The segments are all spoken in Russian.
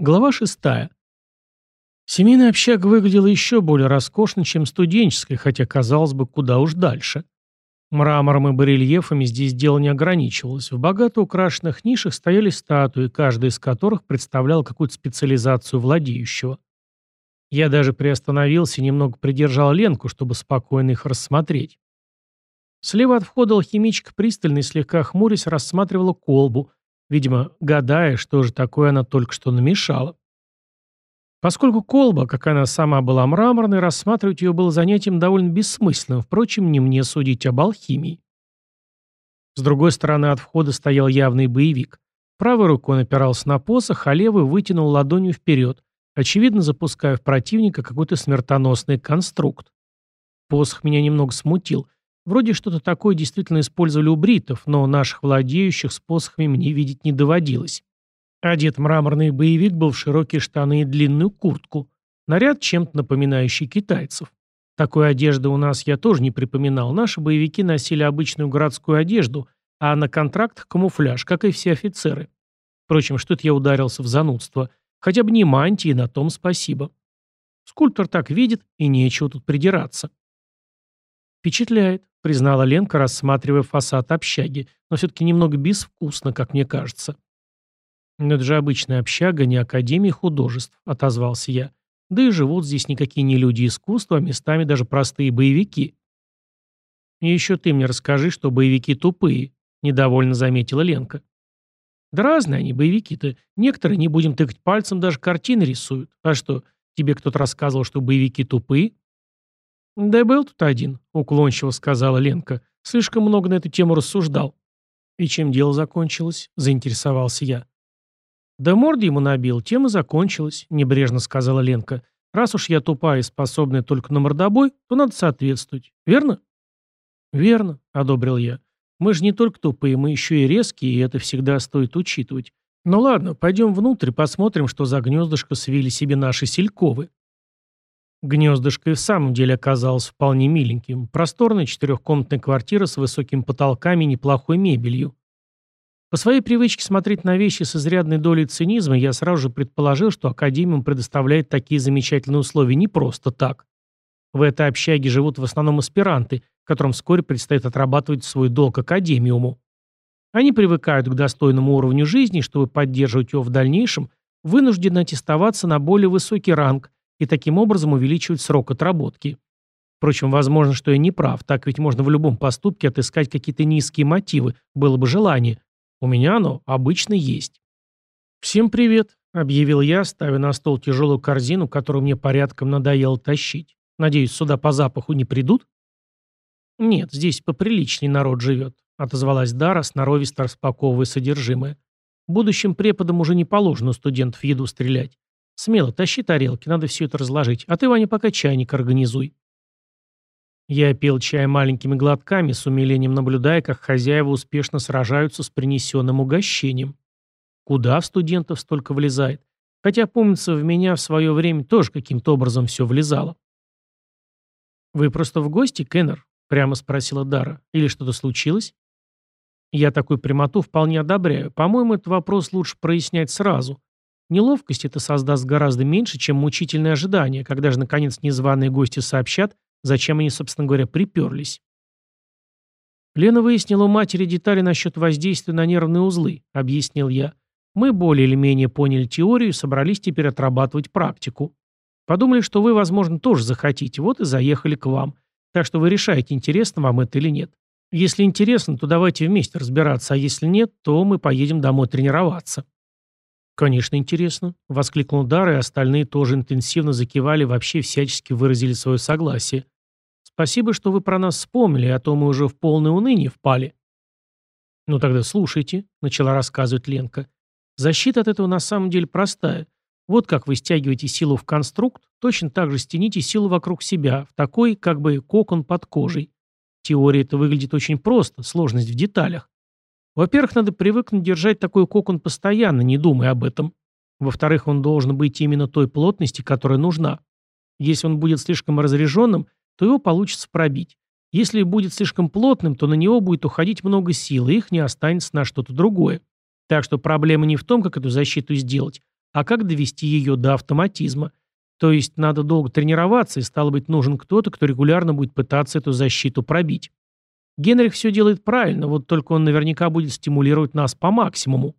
Глава шестая. Семейная общага выглядела еще более роскошно, чем студенческая, хотя, казалось бы, куда уж дальше. Мрамором и барельефами здесь дело не ограничивалось. В богато украшенных нишах стояли статуи, каждая из которых представляла какую-то специализацию владеющего. Я даже приостановился и немного придержал Ленку, чтобы спокойно их рассмотреть. Слева от входа алхимичка пристально и слегка хмурясь рассматривала колбу, видимо, гадая, что же такое она только что намешала. Поскольку колба, как она сама была мраморной, рассматривать ее было занятием довольно бессмысленным, впрочем, не мне судить об алхимии. С другой стороны от входа стоял явный боевик. Правой рукой он опирался на посох, а левой вытянул ладонью вперед, очевидно запуская в противника какой-то смертоносный конструкт. Посох меня немного смутил. Вроде что-то такое действительно использовали у бритов, но наших владеющих с посохами мне видеть не доводилось. Одет мраморный боевик был в широкие штаны и длинную куртку. Наряд чем-то напоминающий китайцев. Такой одежды у нас я тоже не припоминал. Наши боевики носили обычную городскую одежду, а на контрактах камуфляж, как и все офицеры. Впрочем, что-то я ударился в занудство. Хотя бы не мантии, на том спасибо. Скульптор так видит, и нечего тут придираться. Впечатляет признала Ленка, рассматривая фасад общаги, но все-таки немного безвкусно, как мне кажется. «Но это же обычная общага, не Академия художеств», — отозвался я. «Да и живут здесь никакие не люди искусства, а местами даже простые боевики». «И еще ты мне расскажи, что боевики тупые», — недовольно заметила Ленка. «Да разные они, боевики-то. Некоторые, не будем тыкать пальцем, даже картины рисуют. А что, тебе кто-то рассказывал, что боевики тупые?» «Да был тут один», — уклончиво сказала Ленка. «Слишком много на эту тему рассуждал». «И чем дело закончилось?» — заинтересовался я. «Да морды ему набил, тем и закончилось», — небрежно сказала Ленка. «Раз уж я тупая и способная только на мордобой, то надо соответствовать. Верно?» «Верно», — одобрил я. «Мы же не только тупые, мы еще и резкие, и это всегда стоит учитывать. Ну ладно, пойдем внутрь, посмотрим, что за гнездышко свили себе наши сельковы». Гнездышко и в самом деле оказалось вполне миленьким. Просторная четырехкомнатная квартира с высокими потолками и неплохой мебелью. По своей привычке смотреть на вещи с изрядной долей цинизма, я сразу же предположил, что Академиум предоставляет такие замечательные условия не просто так. В этой общаге живут в основном аспиранты, которым вскоре предстоит отрабатывать свой долг Академиуму. Они привыкают к достойному уровню жизни, чтобы поддерживать его в дальнейшем, вынуждены аттестоваться на более высокий ранг, и таким образом увеличивать срок отработки. Впрочем, возможно, что я не прав, так ведь можно в любом поступке отыскать какие-то низкие мотивы, было бы желание. У меня оно обычно есть. «Всем привет», — объявил я, ставя на стол тяжелую корзину, которую мне порядком надоело тащить. «Надеюсь, сюда по запаху не придут?» «Нет, здесь поприличней народ живет», — отозвалась Дара, сноровисто распаковывая содержимое. «Будущим преподам уже не положено студентов еду стрелять. Смело, тащи тарелки, надо все это разложить. А ты, Ваня, пока чайник организуй. Я пил чай маленькими глотками, с умилением наблюдая, как хозяева успешно сражаются с принесенным угощением. Куда в студентов столько влезает? Хотя, помнится, в меня в свое время тоже каким-то образом все влезало. «Вы просто в гости, Кеннер?» — прямо спросила Дара. «Или что-то случилось?» Я такую прямоту вполне одобряю. По-моему, этот вопрос лучше прояснять сразу. Неловкость это создаст гораздо меньше, чем мучительное ожидание, когда же, наконец, незваные гости сообщат, зачем они, собственно говоря, приперлись. Лена выяснила у матери детали насчет воздействия на нервные узлы, объяснил я. Мы более или менее поняли теорию и собрались теперь отрабатывать практику. Подумали, что вы, возможно, тоже захотите, вот и заехали к вам. Так что вы решаете, интересно вам это или нет. Если интересно, то давайте вместе разбираться, а если нет, то мы поедем домой тренироваться. «Конечно, интересно», — воскликнул Дар, и остальные тоже интенсивно закивали, вообще всячески выразили свое согласие. «Спасибо, что вы про нас вспомнили, а то мы уже в полное уныние впали». «Ну тогда слушайте», — начала рассказывать Ленка. «Защита от этого на самом деле простая. Вот как вы стягиваете силу в конструкт, точно так же стяните силу вокруг себя, в такой, как бы, кокон под кожей. Теория это выглядит очень просто, сложность в деталях. Во-первых, надо привыкнуть держать такой кокон постоянно, не думая об этом. Во-вторых, он должен быть именно той плотности, которая нужна. Если он будет слишком разряженным, то его получится пробить. Если будет слишком плотным, то на него будет уходить много сил, и их не останется на что-то другое. Так что проблема не в том, как эту защиту сделать, а как довести ее до автоматизма. То есть надо долго тренироваться, и стало быть, нужен кто-то, кто регулярно будет пытаться эту защиту пробить. Генрих все делает правильно, вот только он наверняка будет стимулировать нас по максимуму.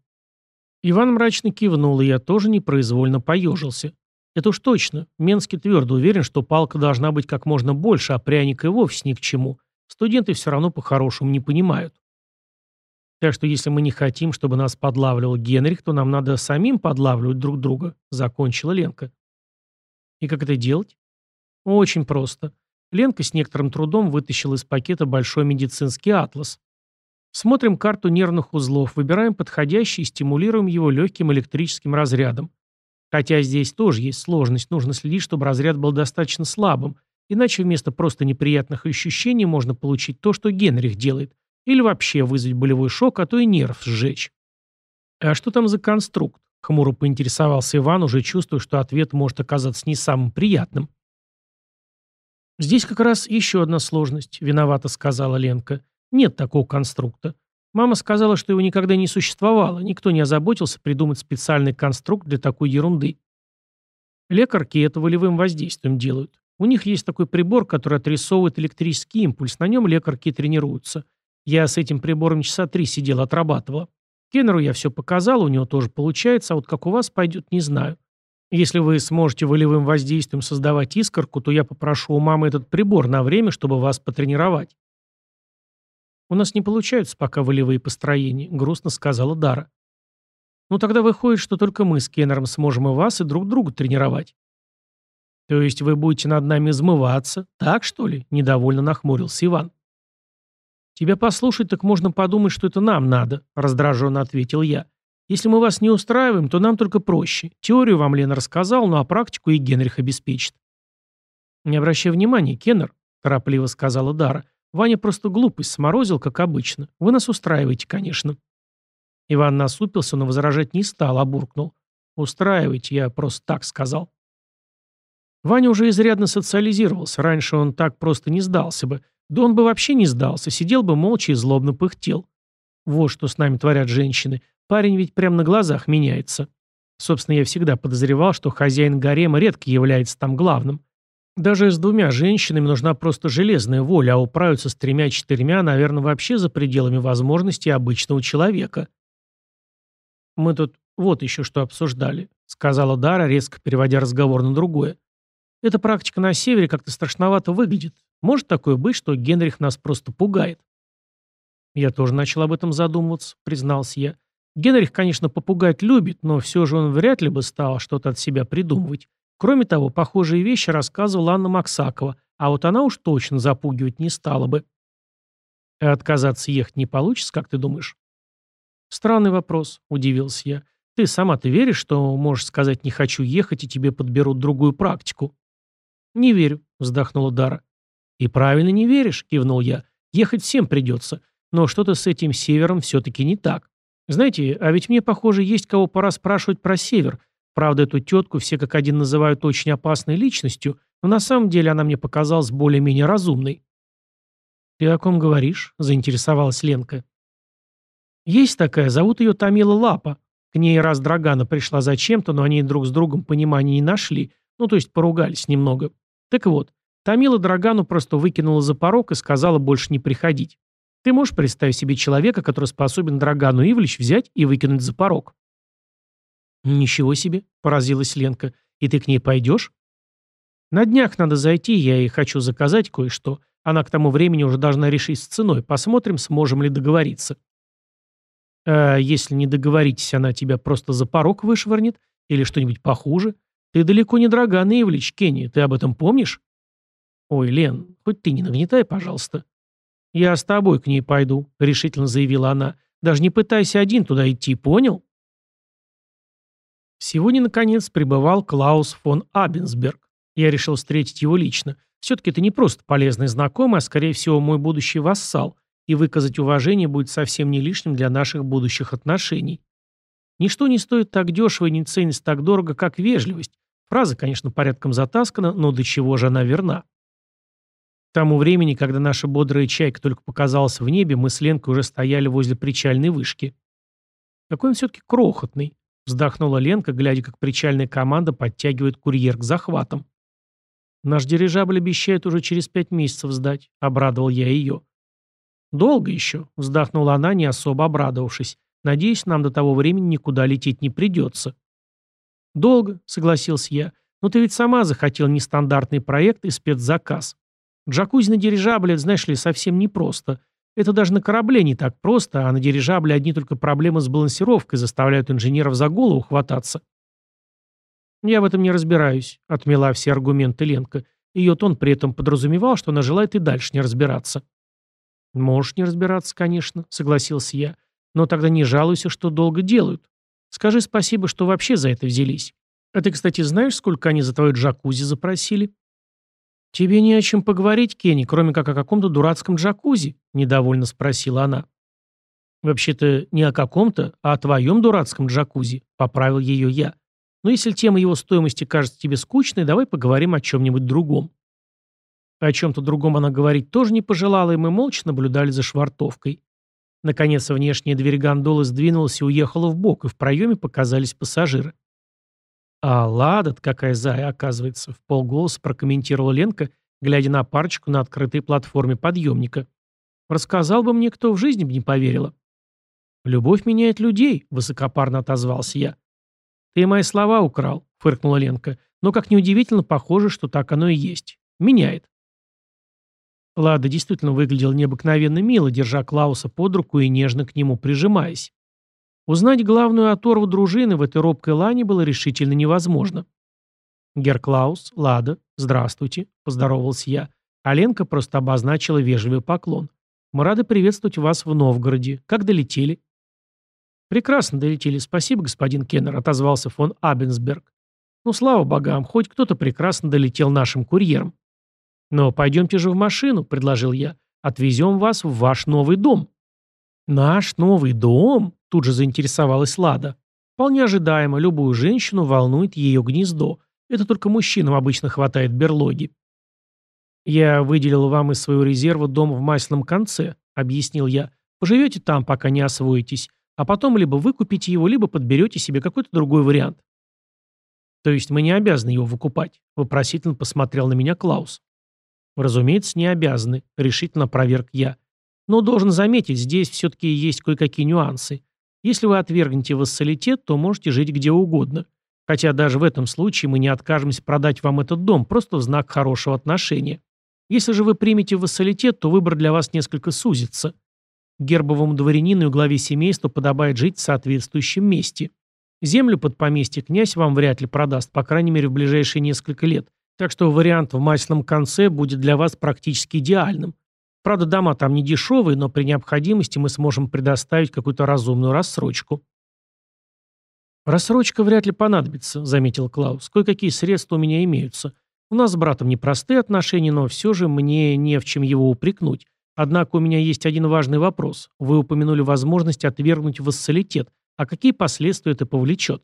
Иван мрачно кивнул, и я тоже непроизвольно поежился. Это уж точно. Менский твердо уверен, что палка должна быть как можно больше, а пряник и вовсе ни к чему. Студенты все равно по-хорошему не понимают. Так что если мы не хотим, чтобы нас подлавливал Генрих, то нам надо самим подлавливать друг друга, закончила Ленка. И как это делать? Очень просто. Ленка с некоторым трудом вытащила из пакета большой медицинский атлас. Смотрим карту нервных узлов, выбираем подходящий и стимулируем его легким электрическим разрядом. Хотя здесь тоже есть сложность, нужно следить, чтобы разряд был достаточно слабым, иначе вместо просто неприятных ощущений можно получить то, что Генрих делает, или вообще вызвать болевой шок, а то и нерв сжечь. «А что там за конструкт?» — хмуро поинтересовался Иван, уже чувствуя, что ответ может оказаться не самым приятным. «Здесь как раз еще одна сложность», — виновата сказала Ленка. «Нет такого конструкта. Мама сказала, что его никогда не существовало, никто не озаботился придумать специальный конструкт для такой ерунды. Лекарки это волевым воздействием делают. У них есть такой прибор, который отрисовывает электрический импульс, на нем лекарки тренируются. Я с этим прибором часа три сидел, отрабатывала. Кеннеру я все показал, у него тоже получается, а вот как у вас пойдет, не знаю. Если вы сможете волевым воздействием создавать искорку, то я попрошу у мамы этот прибор на время, чтобы вас потренировать. У нас не получаются пока волевые построения, грустно сказала Дара. Ну тогда выходит, что только мы с Кеннером сможем и вас, и друг друга тренировать. То есть вы будете над нами измываться, так что ли? Недовольно нахмурился Иван. Тебя послушать, так можно подумать, что это нам надо, раздраженно ответил я. Если мы вас не устраиваем, то нам только проще. Теорию вам Лена рассказал, ну а практику и Генрих обеспечит. Не обращай внимания, Кеннер, торопливо сказала Дара. Ваня просто глупость сморозил, как обычно. Вы нас устраиваете, конечно. Иван насупился, но возражать не стал, а буркнул. Устраивайте, я просто так сказал. Ваня уже изрядно социализировался. Раньше он так просто не сдался бы. Да он бы вообще не сдался, сидел бы молча и злобно пыхтел. Вот что с нами творят женщины. Парень ведь прямо на глазах меняется. Собственно, я всегда подозревал, что хозяин гарема редко является там главным. Даже с двумя женщинами нужна просто железная воля, а управиться с тремя-четырьмя, наверное, вообще за пределами возможностей обычного человека. «Мы тут вот еще что обсуждали», — сказала Дара, резко переводя разговор на другое. «Эта практика на севере как-то страшновато выглядит. Может такое быть, что Генрих нас просто пугает?» «Я тоже начал об этом задумываться», — признался я. Генрих, конечно, попугать любит, но все же он вряд ли бы стал что-то от себя придумывать. Кроме того, похожие вещи рассказывала Анна Максакова, а вот она уж точно запугивать не стала бы. А отказаться ехать не получится, как ты думаешь? Странный вопрос, удивился я. Ты сама-то веришь, что можешь сказать «не хочу ехать» и тебе подберут другую практику? Не верю, вздохнула Дара. И правильно не веришь, кивнул я. Ехать всем придется. Но что-то с этим севером все-таки не так. Знаете, а ведь мне, похоже, есть кого пора спрашивать про север. Правда, эту тетку все как один называют очень опасной личностью, но на самом деле она мне показалась более-менее разумной. «Ты о ком говоришь?» – заинтересовалась Ленка. «Есть такая, зовут ее Тамила Лапа. К ней раз Драгана пришла зачем-то, но они друг с другом понимания не нашли, ну то есть поругались немного. Так вот, Тамила Драгану просто выкинула за порог и сказала больше не приходить. Ты можешь представить себе человека, который способен Драгану Ивлевич взять и выкинуть за порог? Ничего себе, поразилась Ленка. И ты к ней пойдешь? На днях надо зайти, я ей хочу заказать кое-что. Она к тому времени уже должна решить с ценой. Посмотрим, сможем ли договориться. А если не договоритесь, она тебя просто за порог вышвырнет? Или что-нибудь похуже? Ты далеко не Драган Ивлевич, Кенни, ты об этом помнишь? Ой, Лен, хоть ты не нагнетай, пожалуйста. «Я с тобой к ней пойду», — решительно заявила она. «Даже не пытайся один туда идти, понял?» Сегодня, наконец, прибывал Клаус фон Абенсберг. Я решил встретить его лично. Все-таки это не просто полезный знакомый, а, скорее всего, мой будущий вассал, и выказать уважение будет совсем не лишним для наших будущих отношений. Ничто не стоит так дешево и не ценится так дорого, как вежливость. Фраза, конечно, порядком затаскана, но до чего же она верна. К тому времени, когда наша бодрая чайка только показалась в небе, мы с Ленкой уже стояли возле причальной вышки. Какой он все-таки крохотный. вздохнула Ленка, глядя, как причальная команда подтягивает курьер к захватам. «Наш дирижабль обещает уже через пять месяцев сдать», — обрадовал я ее. «Долго еще», — вздохнула она, не особо обрадовавшись. «Надеюсь, нам до того времени никуда лететь не придется». «Долго», — согласился я. «Но ты ведь сама захотел нестандартный проект и спецзаказ. Джакузи на дирижабле, знаешь ли, совсем непросто. Это даже на корабле не так просто, а на дирижабле одни только проблемы с балансировкой заставляют инженеров за голову хвататься. «Я в этом не разбираюсь», — отмела все аргументы Ленка. Ее тон при этом подразумевал, что она желает и дальше не разбираться. «Можешь не разбираться, конечно», — согласился я. «Но тогда не жалуйся, что долго делают. Скажи спасибо, что вообще за это взялись. А ты, кстати, знаешь, сколько они за твою джакузи запросили?» «Тебе не о чем поговорить, Кенни, кроме как о каком-то дурацком джакузи?» – недовольно спросила она. «Вообще-то не о каком-то, а о твоем дурацком джакузи», – поправил ее я. «Но если тема его стоимости кажется тебе скучной, давай поговорим о чем-нибудь другом». О чем-то другом она говорить тоже не пожелала, и мы молча наблюдали за швартовкой. Наконец, внешняя дверь гондолы сдвинулась и уехала в бок, и в проеме показались пассажиры. «А лада какая зая, оказывается», — в полголоса прокомментировала Ленка, глядя на парочку на открытой платформе подъемника. «Рассказал бы мне, кто в жизни бы не поверила». «Любовь меняет людей», — высокопарно отозвался я. «Ты мои слова украл», — фыркнула Ленка. «Но, как неудивительно, похоже, что так оно и есть. Меняет». Лада действительно выглядела необыкновенно мило, держа Клауса под руку и нежно к нему прижимаясь. Узнать главную оторву дружины в этой робкой лане было решительно невозможно. «Герклаус, Лада, здравствуйте», — поздоровался я. А просто обозначила вежливый поклон. «Мы рады приветствовать вас в Новгороде. Как долетели?» «Прекрасно долетели. Спасибо, господин Кеннер», — отозвался фон Абенсберг. «Ну, слава богам, хоть кто-то прекрасно долетел нашим курьером». «Но пойдемте же в машину», — предложил я. «Отвезем вас в ваш новый дом». «Наш новый дом?» – тут же заинтересовалась Лада. Вполне ожидаемо, любую женщину волнует ее гнездо. Это только мужчинам обычно хватает берлоги. «Я выделил вам из своего резерва дом в масляном конце», — объяснил я. «Поживете там, пока не освоитесь, а потом либо выкупите его, либо подберете себе какой-то другой вариант». «То есть мы не обязаны его выкупать?» — вопросительно посмотрел на меня Клаус. «Разумеется, не обязаны», — решительно проверк я. Но должен заметить, здесь все-таки есть кое-какие нюансы. Если вы отвергнете вассалитет, то можете жить где угодно. Хотя даже в этом случае мы не откажемся продать вам этот дом, просто в знак хорошего отношения. Если же вы примете вассалитет, то выбор для вас несколько сузится. Гербовому дворянину и главе семейства подобает жить в соответствующем месте. Землю под поместье князь вам вряд ли продаст, по крайней мере в ближайшие несколько лет, так что вариант в масляном конце будет для вас практически идеальным. Правда, дома там не дешевые, но при необходимости мы сможем предоставить какую-то разумную рассрочку. «Рассрочка вряд ли понадобится», — заметил Клаус. «Кое-какие средства у меня имеются. У нас с братом непростые отношения, но все же мне не в чем его упрекнуть. Однако у меня есть один важный вопрос. Вы упомянули возможность отвергнуть вассалитет. А какие последствия это повлечет?»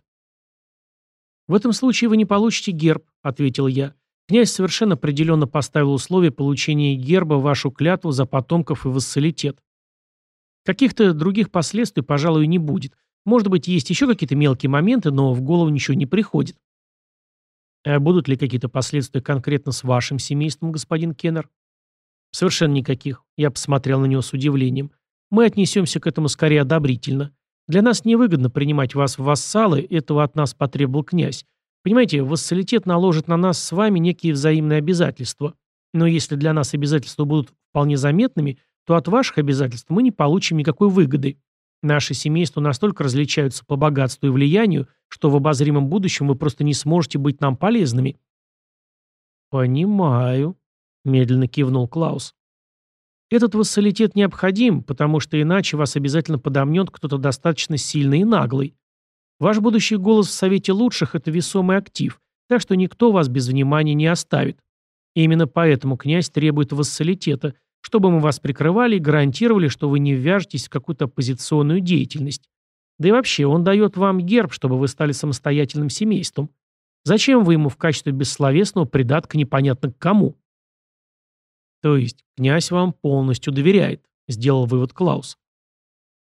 «В этом случае вы не получите герб», — ответил я. Князь совершенно определенно поставил условие получения герба вашу клятву за потомков и вассалитет. Каких-то других последствий, пожалуй, не будет. Может быть, есть еще какие-то мелкие моменты, но в голову ничего не приходит. А будут ли какие-то последствия конкретно с вашим семейством, господин Кеннер? Совершенно никаких. Я посмотрел на него с удивлением. Мы отнесемся к этому скорее одобрительно. Для нас невыгодно принимать вас в вассалы, этого от нас потребовал князь. Понимаете, вассалитет наложит на нас с вами некие взаимные обязательства. Но если для нас обязательства будут вполне заметными, то от ваших обязательств мы не получим никакой выгоды. Наши семейства настолько различаются по богатству и влиянию, что в обозримом будущем вы просто не сможете быть нам полезными. «Понимаю», — медленно кивнул Клаус. «Этот вассалитет необходим, потому что иначе вас обязательно подомнет кто-то достаточно сильный и наглый. Ваш будущий голос в Совете лучших – это весомый актив, так что никто вас без внимания не оставит. И именно поэтому князь требует вассалитета, чтобы мы вас прикрывали и гарантировали, что вы не ввяжетесь в какую-то оппозиционную деятельность. Да и вообще, он дает вам герб, чтобы вы стали самостоятельным семейством. Зачем вы ему в качестве бессловесного придатка непонятно к кому? То есть князь вам полностью доверяет, сделал вывод Клаус.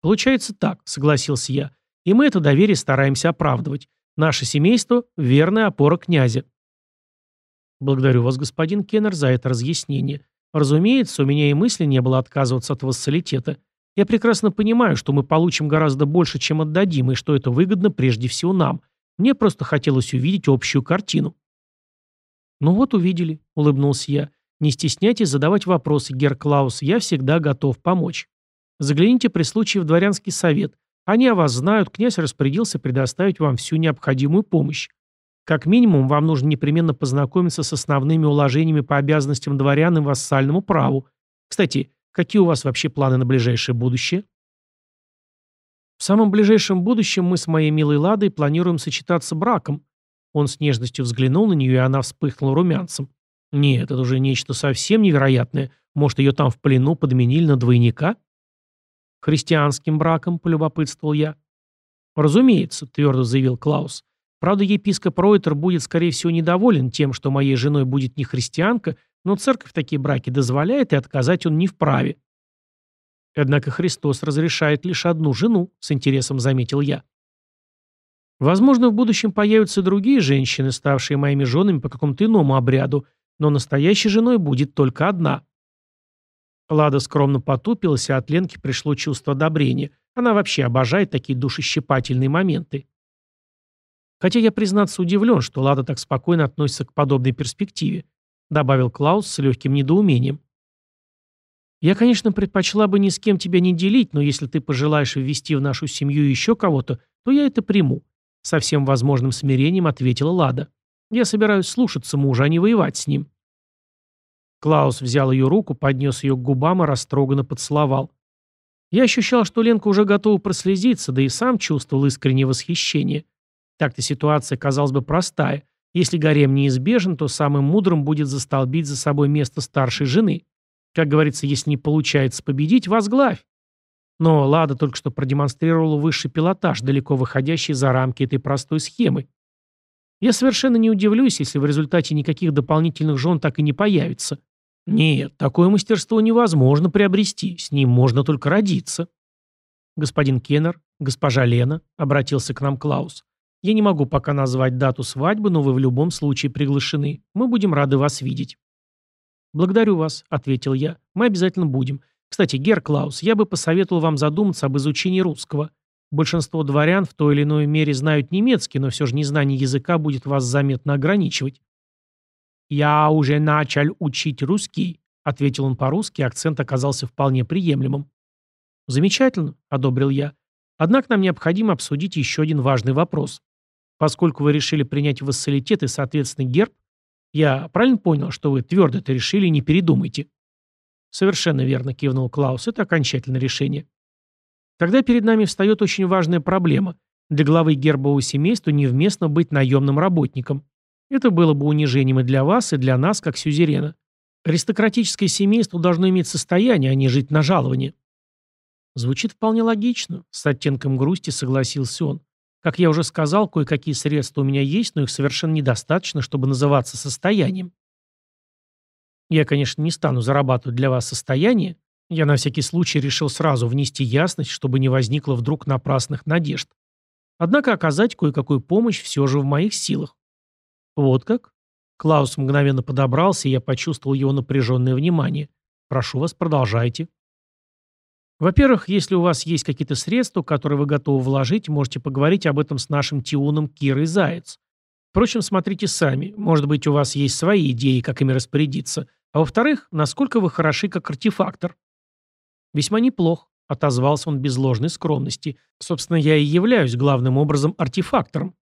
Получается так, согласился я. И мы это доверие стараемся оправдывать. Наше семейство – верная опора князя. Благодарю вас, господин Кеннер, за это разъяснение. Разумеется, у меня и мысли не было отказываться от вассалитета. Я прекрасно понимаю, что мы получим гораздо больше, чем отдадим, и что это выгодно прежде всего нам. Мне просто хотелось увидеть общую картину. «Ну вот увидели», — улыбнулся я. «Не стесняйтесь задавать вопросы, Гер Клаус, я всегда готов помочь. Загляните при случае в дворянский совет. Они о вас знают, князь распорядился предоставить вам всю необходимую помощь. Как минимум, вам нужно непременно познакомиться с основными уложениями по обязанностям дворян и вассальному праву. Кстати, какие у вас вообще планы на ближайшее будущее? В самом ближайшем будущем мы с моей милой Ладой планируем сочетаться браком. Он с нежностью взглянул на нее, и она вспыхнула румянцем. Нет, это уже нечто совсем невероятное. Может, ее там в плену подменили на двойника? «Христианским браком», — полюбопытствовал я. «Разумеется», — твердо заявил Клаус. «Правда, епископ Ройтер будет, скорее всего, недоволен тем, что моей женой будет не христианка, но церковь такие браки дозволяет, и отказать он не вправе». «Однако Христос разрешает лишь одну жену», — с интересом заметил я. «Возможно, в будущем появятся другие женщины, ставшие моими женами по какому-то иному обряду, но настоящей женой будет только одна». Лада скромно потупилась, а от Ленки пришло чувство одобрения. Она вообще обожает такие душещипательные моменты. Хотя я, признаться, удивлен, что Лада так спокойно относится к подобной перспективе, добавил Клаус с легким недоумением. Я, конечно, предпочла бы ни с кем тебя не делить, но если ты пожелаешь ввести в нашу семью еще кого-то, то я это приму. Со всем возможным смирением ответила Лада. Я собираюсь слушаться мужа, а не воевать с ним. Клаус взял ее руку, поднес ее к губам и растроганно поцеловал. Я ощущал, что Ленка уже готова прослезиться, да и сам чувствовал искреннее восхищение. Так-то ситуация казалась бы простая. Если гарем неизбежен, то самым мудрым будет застолбить за собой место старшей жены. Как говорится, если не получается победить, возглавь. Но Лада только что продемонстрировала высший пилотаж, далеко выходящий за рамки этой простой схемы. Я совершенно не удивлюсь, если в результате никаких дополнительных жен так и не появится. Нет, такое мастерство невозможно приобрести, с ним можно только родиться. Господин Кеннер, госпожа Лена, обратился к нам Клаус. Я не могу пока назвать дату свадьбы, но вы в любом случае приглашены. Мы будем рады вас видеть. Благодарю вас, ответил я. Мы обязательно будем. Кстати, Гер Клаус, я бы посоветовал вам задуматься об изучении русского. Большинство дворян в той или иной мере знают немецкий, но все же незнание языка будет вас заметно ограничивать. «Я уже начал учить русский», — ответил он по-русски, акцент оказался вполне приемлемым. «Замечательно», — одобрил я. «Однако нам необходимо обсудить еще один важный вопрос. Поскольку вы решили принять вассалитет и, соответственно, герб, я правильно понял, что вы твердо это решили и не передумайте?» «Совершенно верно», — кивнул Клаус. «Это окончательное решение». «Тогда перед нами встает очень важная проблема. Для главы гербового семейства невместно быть наемным работником. Это было бы унижением и для вас, и для нас, как сюзерена. Аристократическое семейство должно иметь состояние, а не жить на жалование. Звучит вполне логично, с оттенком грусти согласился он. Как я уже сказал, кое-какие средства у меня есть, но их совершенно недостаточно, чтобы называться состоянием. Я, конечно, не стану зарабатывать для вас состояние. Я на всякий случай решил сразу внести ясность, чтобы не возникло вдруг напрасных надежд. Однако оказать кое-какую помощь все же в моих силах. «Вот как?» Клаус мгновенно подобрался, и я почувствовал его напряженное внимание. «Прошу вас, продолжайте». Во-первых, если у вас есть какие-то средства, которые вы готовы вложить, можете поговорить об этом с нашим Тиуном Кирой Заяц. Впрочем, смотрите сами. Может быть, у вас есть свои идеи, как ими распорядиться. А во-вторых, насколько вы хороши как артефактор. Весьма неплох, отозвался он без ложной скромности. Собственно, я и являюсь главным образом артефактором.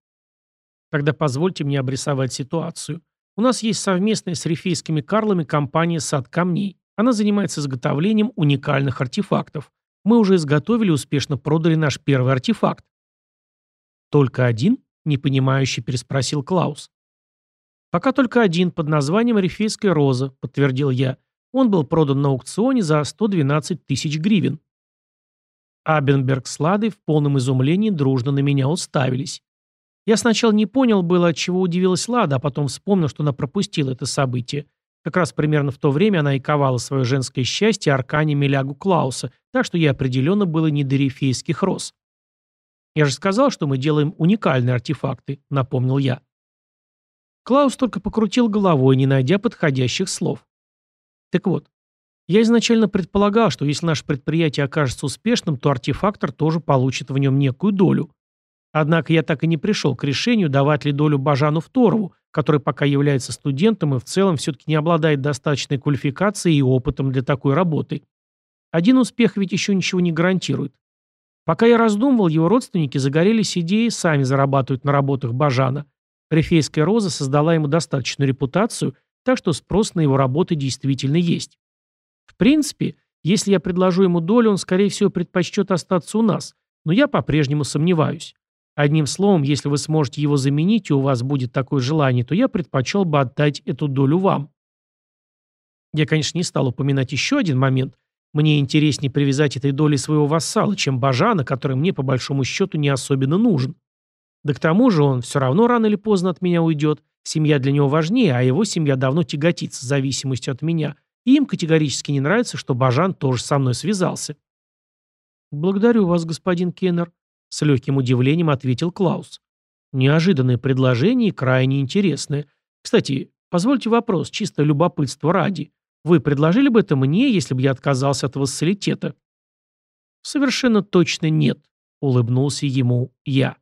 Тогда позвольте мне обрисовать ситуацию. У нас есть совместная с рифейскими карлами компания «Сад камней». Она занимается изготовлением уникальных артефактов. Мы уже изготовили и успешно продали наш первый артефакт. «Только один?» – непонимающе переспросил Клаус. «Пока только один, под названием «Рифейская роза», – подтвердил я. Он был продан на аукционе за 112 тысяч гривен. Абенберг с Ладой в полном изумлении дружно на меня уставились. Я сначала не понял было, от чего удивилась Лада, а потом вспомнил, что она пропустила это событие. Как раз примерно в то время она и ковала свое женское счастье Аркане Милягу Клауса, так что ей определенно было не до рифейских роз. «Я же сказал, что мы делаем уникальные артефакты», — напомнил я. Клаус только покрутил головой, не найдя подходящих слов. Так вот, я изначально предполагал, что если наше предприятие окажется успешным, то артефактор тоже получит в нем некую долю. Однако я так и не пришел к решению, давать ли долю Бажану Второву, который пока является студентом и в целом все-таки не обладает достаточной квалификацией и опытом для такой работы. Один успех ведь еще ничего не гарантирует. Пока я раздумывал, его родственники загорелись идеей сами зарабатывать на работах Бажана. Рифейская роза создала ему достаточную репутацию, так что спрос на его работы действительно есть. В принципе, если я предложу ему долю, он, скорее всего, предпочтет остаться у нас, но я по-прежнему сомневаюсь. Одним словом, если вы сможете его заменить, и у вас будет такое желание, то я предпочел бы отдать эту долю вам. Я, конечно, не стал упоминать еще один момент. Мне интереснее привязать этой долей своего вассала, чем Бажана, который мне, по большому счету, не особенно нужен. Да к тому же он все равно рано или поздно от меня уйдет. Семья для него важнее, а его семья давно тяготится зависимостью от меня. И им категорически не нравится, что Бажан тоже со мной связался. «Благодарю вас, господин Кеннер», — с легким удивлением ответил Клаус. «Неожиданное предложение и крайне интересное. Кстати, позвольте вопрос, чисто любопытство ради. Вы предложили бы это мне, если бы я отказался от вассалитета?» «Совершенно точно нет», — улыбнулся ему я.